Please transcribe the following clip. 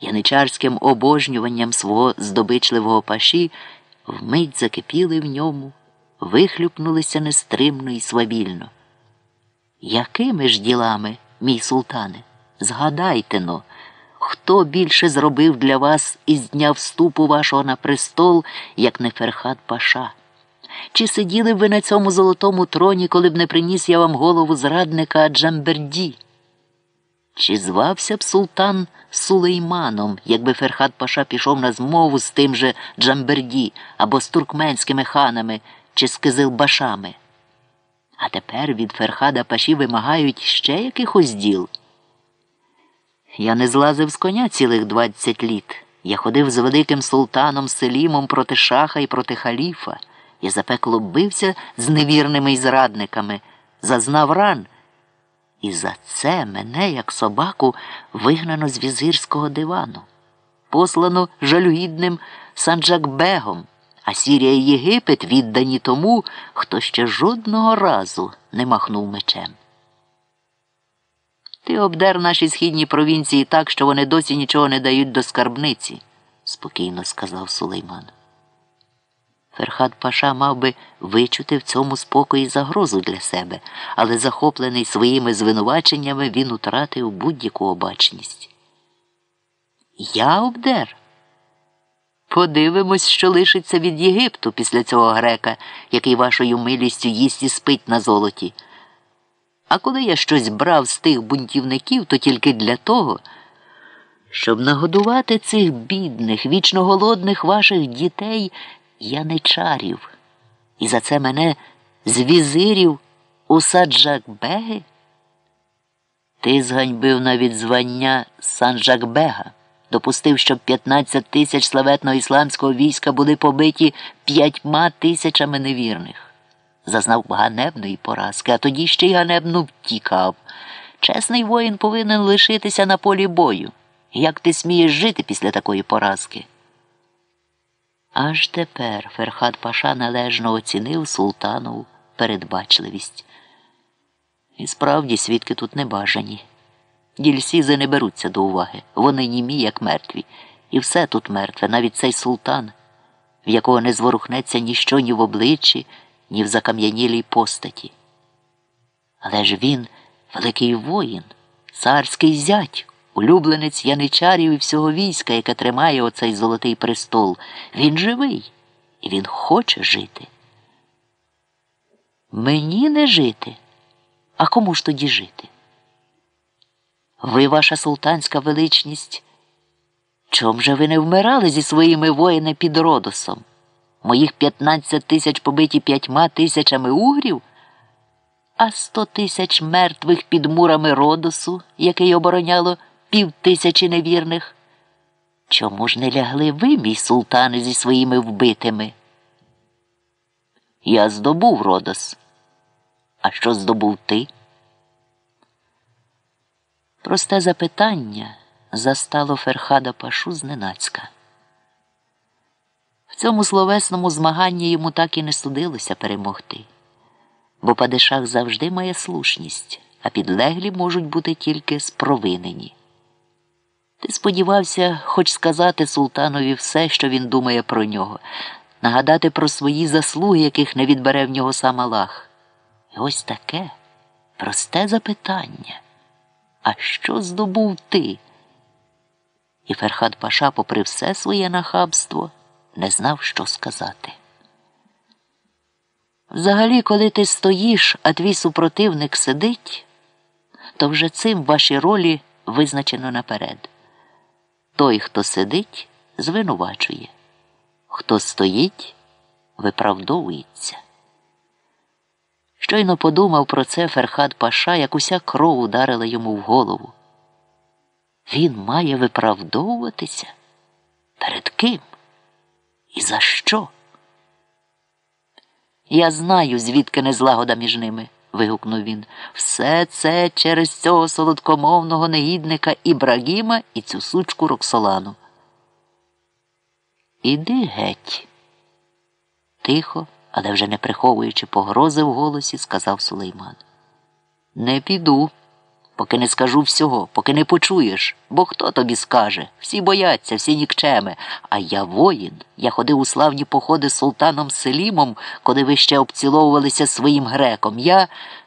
яничарським обожнюванням свого здобичливого паші, вмить закипіли в ньому, вихлюпнулися нестримно і свавільно. Якими ж ділами, мій султане? Згадайте но, хто більше зробив для вас із дня вступу вашого на престол, як не Ферхат Паша? Чи сиділи б ви на цьому золотому троні, коли б не приніс я вам голову зрадника Джамберді? Чи звався б султан Сулейманом, якби Ферхат Паша пішов на змову з тим же Джамберді або з туркменськими ханами чи з Кизилбашами? А тепер від Ферхада Паші вимагають ще якихось діл. Я не злазив з коня цілих двадцять літ. Я ходив з великим султаном Селімом проти шаха і проти халіфа. Я запекло бився з невірними й зрадниками, зазнав ран. І за це мене, як собаку, вигнано з візирського дивану, послано жалюгідним Санджакбегом, а Сірія і Єгипет віддані тому, хто ще жодного разу не махнув мечем. Ти обдер наші східні провінції так, що вони досі нічого не дають до скарбниці, спокійно сказав Сулейман. Ферхат Паша мав би вичути в цьому спокої загрозу для себе, але захоплений своїми звинуваченнями, він утратив будь-яку обачність. Я обдер. Подивимось, що лишиться від Єгипту після цього грека, який вашою милістю їсть і спить на золоті. А коли я щось брав з тих бунтівників, то тільки для того, щоб нагодувати цих бідних, вічно голодних ваших дітей яничарів. І за це мене з візирів у Саджакбеги? Ти зганьбив навіть звання Санджакбега, допустив, щоб 15 тисяч славетного ісламського війська були побиті п'ятьма тисячами невірних зазнав ганебної поразки, а тоді ще й ганебно втікав. Чесний воїн повинен лишитися на полі бою. Як ти смієш жити після такої поразки? Аж тепер Ферхат Паша належно оцінив султанову передбачливість. І справді свідки тут не бажані. Дільсізи не беруться до уваги. Вони німі, як мертві. І все тут мертве, навіть цей султан, в якого не зворухнеться ніщо ні в обличчі ні в закам'янілій постаті. Але ж він великий воїн, царський зять, улюбленець яничарів і всього війська, яке тримає оцей золотий престол. Він живий і він хоче жити. Мені не жити, а кому ж тоді жити? Ви, ваша султанська величність, чом же ви не вмирали зі своїми воїнами під Родосом? Моїх 15 тисяч побиті п'ятьма тисячами угрів, а сто тисяч мертвих під мурами Родосу, який обороняло півтисячі невірних. Чому ж не лягли ви, мій султане, зі своїми вбитими? Я здобув Родос. А що здобув ти? Просте запитання застало Ферхада Пашу зненацька В цьому словесному змаганні йому так і не судилося перемогти, бо падишах завжди має слушність, а підлеглі можуть бути тільки спровинені. Ти сподівався хоч сказати султанові все, що він думає про нього, нагадати про свої заслуги, яких не відбере в нього сам Аллах. І ось таке просте запитання. А що здобув ти? І Ферхат Паша, попри все своє нахабство, не знав, що сказати. Взагалі, коли ти стоїш, а твій супротивник сидить, то вже цим ваші ролі визначено наперед. Той, хто сидить, звинувачує, хто стоїть, виправдовується. Щойно подумав про це Ферхад Паша, як уся кров ударила йому в голову. Він має виправдовуватися? Перед ким? І за що? Я знаю, звідки незлагода між ними, вигукнув він. Все це через цього солодкомовного негідника Ібрагіма і цю сучку Роксолану. Іди геть. Тихо, але вже не приховуючи погрози в голосі, сказав Сулейман. Не піду, поки не скажу всього, поки не почуєш, бо хто тобі скаже? Всі бояться, всі нікчеми. А я воїн. Я ходив у славні походи з султаном Селімом, коли ви ще обціловувалися своїм греком. Я.